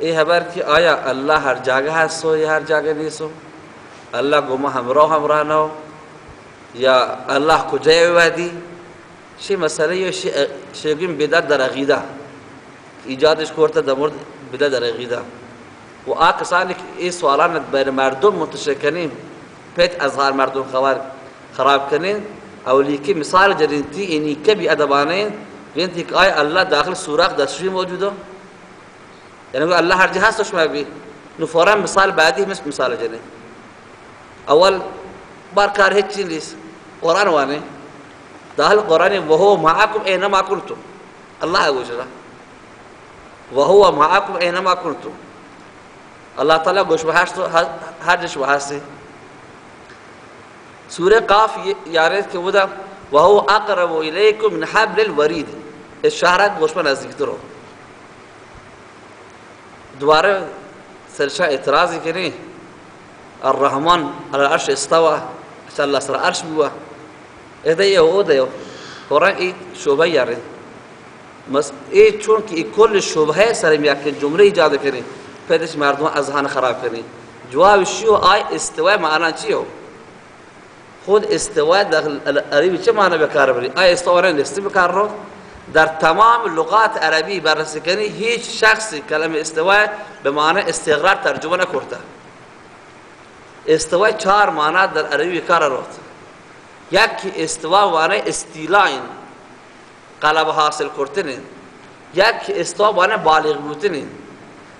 ای خبر که آیا الله هر جگه هست و یا هر جگه نیست الله گما همراه همراه نو یا الله کجای ودی شی مسئله یا شی شیگیم بدعت در عقیده ایجادش کرده در مورد بدعت در عقیده و آکسانی که این سوالان بین مردم منتشر کنیم پیت اظهار مردم خبر خراب کنین اولی که مثال جرینتی اینی که بی ادبانین بینتی که آیا الله داخل سوراخ دستشوی موجوده یعنی الله هر هستش ما بی نو فورا مثال بعدی مثل مثال جنین أول بار هیچ چیز نیست قرآن وانه داخل قرآن وهو معكم أينما كنتم. الله وجل وهو معكم أينما كنتم. الله تعالی گوش بهشت هر جش بهستی سورة قاف یارد که بودا. وهو أقرب إليكم من حبل الوريد. الشهرات من نزدیک رو دوباره سرشا اعتراضی کنی الرحمن على العرش استوى عشان الله سر عرش بوا اده أو ده قرآن ای شبه یاره مس ای چون ای کل شبهه سر میاد که جمله ایجاد کنی پیدش مردم اذهان خراب کنی جواب شیو آی استوا معنا چیو خود استوا داخل عربی چه معنی بکار بری آی استوا نه است بکار رو در تمام لغات عربی بررسی کنی هیچ شخصی کلمه استوا به معنی استقرار ترجمه نکرده. استوا چهار معنی در عربی کار رو یکی استوا معنی استیلاین قلب حاصل کردن یک استوا معنی بالغ بودن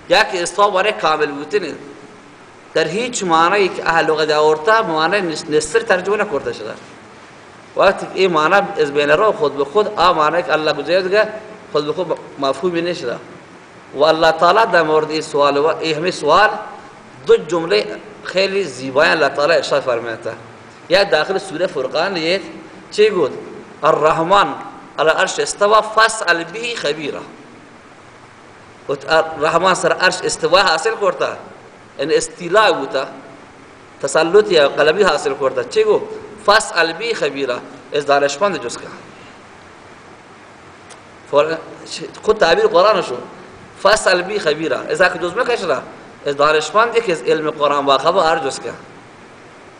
یک استوا معنی کامل بودن در هیچ معنی که اهل لغت آورده معنی نصر ترجمه نکرده شده. وقتی این معنی از بین رو خود به خود آ که الله گذاشته خود به خود مفهومی نشده و الله تعالی در مورد این سوال و این سوال دو جمله خیلی زیبای الله تعالی ارشاد فرمایته یا داخل سوره فرقان لیت چی گفت؟ الرحمن على عرش استوى فاسأل به خبيرا الرحمن سر عرش استوا حاصل کرتا ان استیلاء بوتا تسلط یا قلبی حاصل کرتا چی گفت؟ فاسأل به خبيرا از دانشمند جز که. خود تعبیر قرآن شو. فاسأل به خبيرا اذا که جز مکشرا از دانشمندی که از علم قرآن با خبر جز که.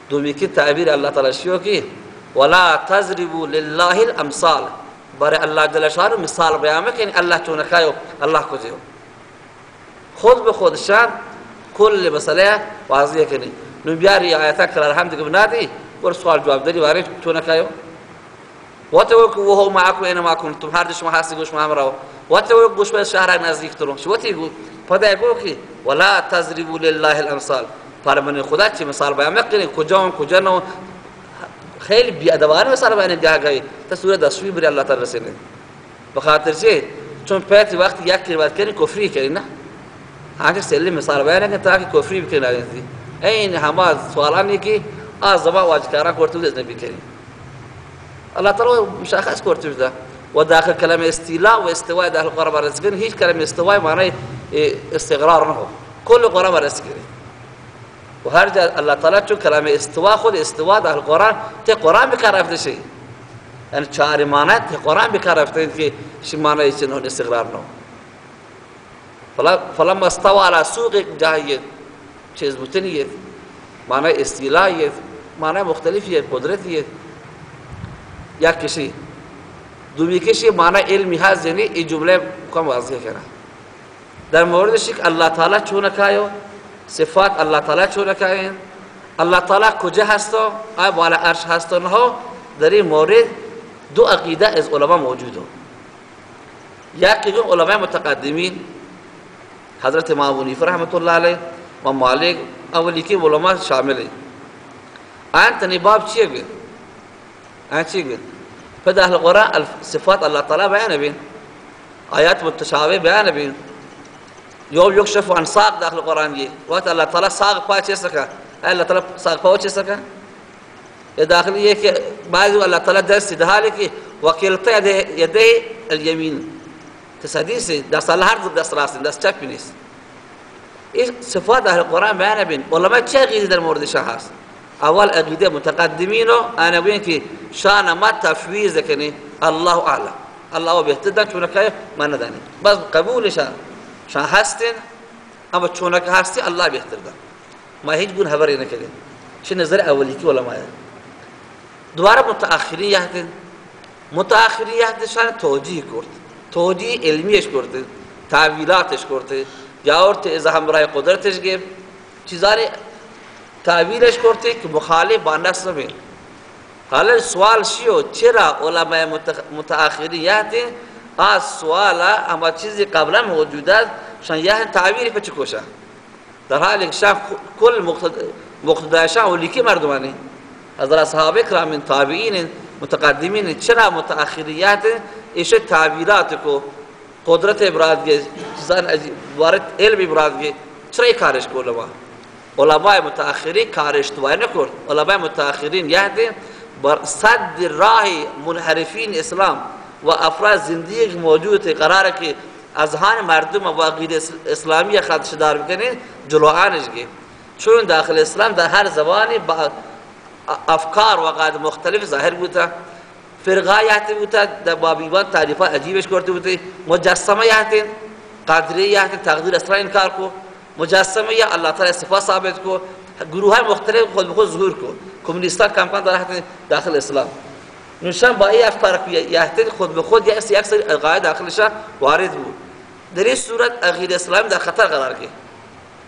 دومی کی تعبیر الله تعالی شیو کی. ولا تضربوا لله الامثال. برای الله جل شانه مثال بیان می‌کنی الله تو نکایو. الله کو خود به خودشان کل مسئله واضح کنی. نو بیاری آیات کل الحمد که بنادی. ور سوال جواب داری وارد تو نکایو. وتوك وهو معكم اينما كنتم هر شما هستی گوش ما همراه وتوك گوش به شهر نزدیک ترون شو تی گو؟ پدا گو کی؟ ولا تضربوا لله الامثال. فرمان خدا چی مثال بیان میکنی کجا و کجا نو خیلی بی ادبانه مثال بیان جا گئی تا سوره دسوی بری الله تعالی رسیده بخاطر چی؟ چون پیت وقت یک کلمه کنی کفری کنی نه. هاگه سلی مثال بیان کنی تا کفری بکنی این همه سوالانی که از زمان واجکاران کرده بود نبی کنی الله تعالی مشخص کرده بود و داخل کلمه استیلاء و استواء داخل قرآن رزقین هیچ کلمه استواء معنی استقرار نه کل قرآن رزقین. و هر جا الله تعالی چون کلمه استوا خود استوا در قرآن ته قرآن بکار رفته شی. یعنی چهار معنی ته قرآن بکار رفته که شی معنی چنه استقرار فلا فلما استوى على سوق جاهیت چیز بوتنیت معنی استیلایت معنی مختلفیه، قدرتیه. یا کشی. دومی کشی معنی علمی هست یعنی این جمله کم واضح کرد در موردش که الله تعالی چون کایو صفات الله تعالی چون کاین الله تعالی کجا هستو آیا بالا عرش هستو نه؟ در این مورد دو عقیده از علما موجوده. یکی که علماء متقدمین، حضرت امام حنیفه رحمت الله علیه و مالک، اولی که علما شامل تنی باب چیه گوید آن چیه گوید فده أهل قرآن صفات الله تعالی بیان بین آیات متشابه بیان بین يوم يكشف عن ساق داخل القرآن دي وقت الله تعالى ساق پا چه سکا الله تعالى ساق پا چه سکا یہ داخل یہ کہ بعض اللہ تعالی درس دہالے کہ وکیلتا یده الیمین تصدیس دست الله هر دست راست دست چپ نیست صفات أهل قرآن بیان بین علماء چه عقیده در مورد شاه أول عقیده متقدمین أنا بین که شان ما تفویض کنی الله أعلم. الله بهتر چون که ما ندانی بس قبول شان شان هستن أما چونک هستی الله بهتر ده ما هیچ گونه خبری نکردیم چه نظر اولی که علماء دوباره متأخری یهدن متأخری یهدشان توجیه کرد توجیه علمیش کرد تعویلاتش کرد یا اور از همراه قدرتش گیم چیزاری تعویلش کرد که مخالف با نفس نبین. حالا سوال شیو چرا علماء متأخری یهدن آ سوالا اما چیزی قبلا موجوده شان یه تعبیری پچ کوشا در حالی که شاف کل مقتدایشان ولی کی مردمانی. حضرت صحابه کرام تابعین متقدمین چرا متأخریات ایش تعبیرات کو. قدرت کے چیزان وارد علم ابراز کے چرا کارش کو علماء علماء متأخرین کارش تو نکرد. علماء متأخرین یهدین بر صد راه منحرفین اسلام و افراد زندگی موجود قرار که اذهان مردم و عقیده اسلامی خدش دار بکنین جلوانش گی. چون داخل اسلام در هر زبانی با افکار و قاعد مختلف ظاهر بوده. فرقه یحتی بوده در بابیوان تعریفا عجیبش کرده بوده. مجسمه یحتی قادری یحتی تقدیر اسرا انکار کو مجسمه یا الله تعالی صفات ثابت کو. گروه های مختلف خود بخود ظهور کو. کمونیستان کمپان در داخل اسلام. نشان با ای افکار یحتی خود به خود یا اکثر قاعد داخلش وارد بود. در این صورت عقیده اسلامی در خطر قرار گرفت.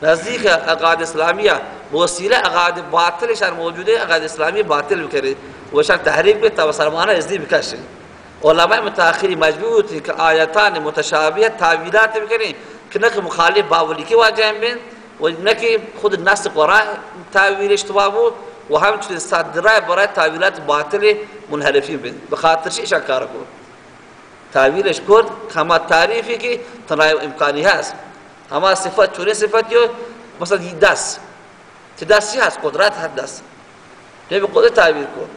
نزدیک عقاید اسلامیه وسیله عقاید باطلشان موجوده عقاید اسلامی باطل بکره وشان تحریک به توسلمانه ازدی بکشه علماء متأخری مجبور تھی کہ آیتان متشابه تعویلات نہ مخالف باولی کی واجہ بین و نہ کہ خود نص قرآن تعویل اشتباه و همچنین صدرای برای تعویلات باطل منحرفین بین. بخاطر شیء اشاره کو تعویلش کرد؟ همه تعریفی که تنهای امکانی هست. همه صفت چونه صفتی مثلا دست. چه دستی هست؟ قدرت هست دست. به قدرت تعبیر کن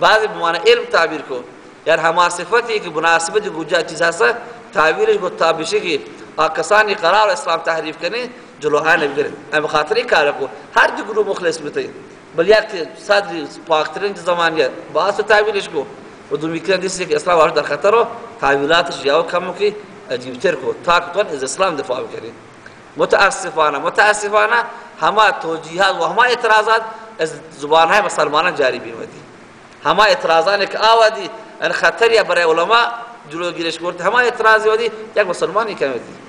بعضی به معنی علم تعبیر کن یعنی همه صفتی که مناسبت گوجه چیز هست تعبیرش گفت بشه که کسانی قرار اسلام تحریف کنه جلوها نمیگیرن اما خاطری کار کو هر دو گروه مخلص بتین بل یک صدر پاکترین زمانیه باعث تعبیرش کو و دو میکنن دیسی که اسلام وارد در خطر رو تعویلاتش یا کم کی عجیبتر کو تا که از اسلام دفاع بکنید متاسفانه متاسفانه همه توجیهات و همه اعتراضات از زبان های مسلمانان جاری بیمدی همه اعتراضات که آوادی ان خطری برای علماء جلوگیریش کرد همه اعتراضی ودی یک مسلمانی کمیدی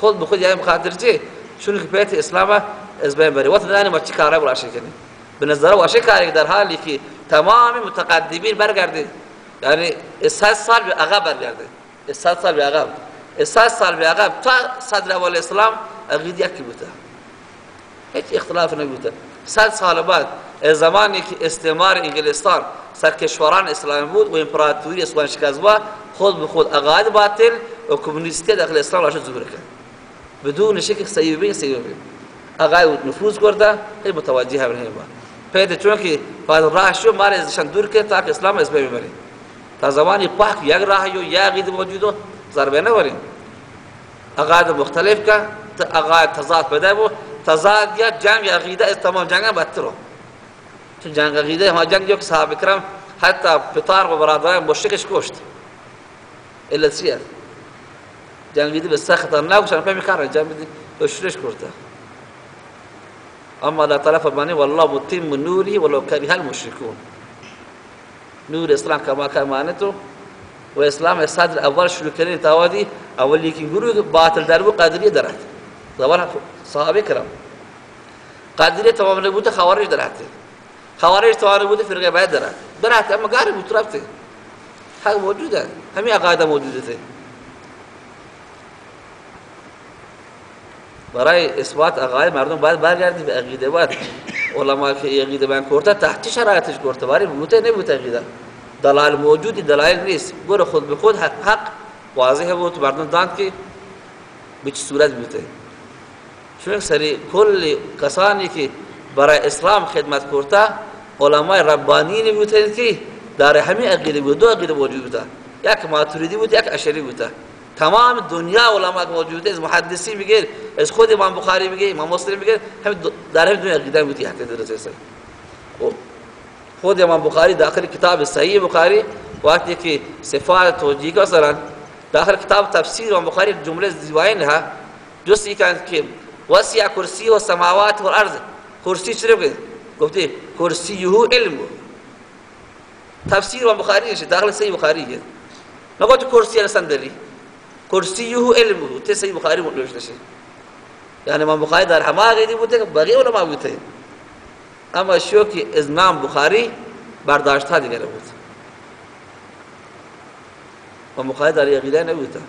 خود به خود یه مخاطر چی؟ چون که پیت اسلام از بین بری وقت دانی ما چی کاره براشه کنی به نظر کاری در حالی که تمام متقدمین برگرده یعنی 100 سال به عقب برگرده 100 سال به عقب. 100 سال به عقب. تا صدر اول اسلام عقیده یکی بوده. هیچ اختلاف نبوده. 100 سال بعد زمانی که استعمار انگلستان سرکشوران اسلام بود و امپراتوری اسلام شکست خود به خود عقاید باطل و کمونیستی داخل اسلام راش ظهور کرد. بدون شک سیبین سیبین عقاید نفوذ کرده هی متوجه هم نمیشه پیدا چون که بعد راه شو مال ازشان دور کرد تا اسلام از بین ببرید تا زمانی پاک یک راه یو یا غید موجودو ضربه نوریم عقاید مختلف کا عقاید تضاد پیدا بو تضاد یا جنگ عقیده از تمام جنگ بدترو چون جنگ عقیده ما جنگ که صحابه کرام حتی پتار و برادران مشرکش کشت. الا سیاد جنگ عقیده بسیار خطرناک و شان فهمی کار جنگ بدی اشرش کرده أما الله تعالی فرمانی والله متم نوری ولو کره المشركون نور إسلام کما کما تو و اسلام صدر اول شروع کردن تاوادی اولی که گروه باطل در و قادریه درات زمان صحابه کرام قادریه تمام نبودة خوارج درات خوارج تمام نبودة فرقة باید درات درات أما بود رفته حق موجودة. همین عقاده موجودة. برای اثبات عقاید مردم باید برگردی به عقیده. باید علما که عقیده بیان کرده تحت شرایطش کرده. برای بوته نبوده عقیده. دلال موجودی دلایل نیست. گور خود به خود حق, حق واضح بود. مردم داند که به چه صورت بوده چون سری کل کسانی که برای اسلام خدمت کرده علماء ربانی بودند که در همین عقیده بود. دو عقیده موجود بوده. یک ماتوریدی بود یک اشری بوده. تمام دنیا علما موجوده از محدثی میگه از خود امام بخاری میگه امام مسلم میگه هم در همین عقیده بودی حتی درجه سر خود امام بخاری داخل کتاب صحیح بخاری وقتی که صفات توجیه کا سران داخل کتاب تفسیر امام بخاری جمله زیواین ہے جسی که وسع کرسی و سماوات و ارض کرسی چرا گفته کرسیه علم. تفسیر و بخاری داخل صحیح بخاری نقول کرسی الصندلی کرسیه علم. ته صحیح بخاری نوشته شه یعنی امام بخاری در همه غیدی بوده که بقیه علما بوده أما شو که إز امام بخاری برداشت ها دیگر بود و بخاری در یه غیده نبوده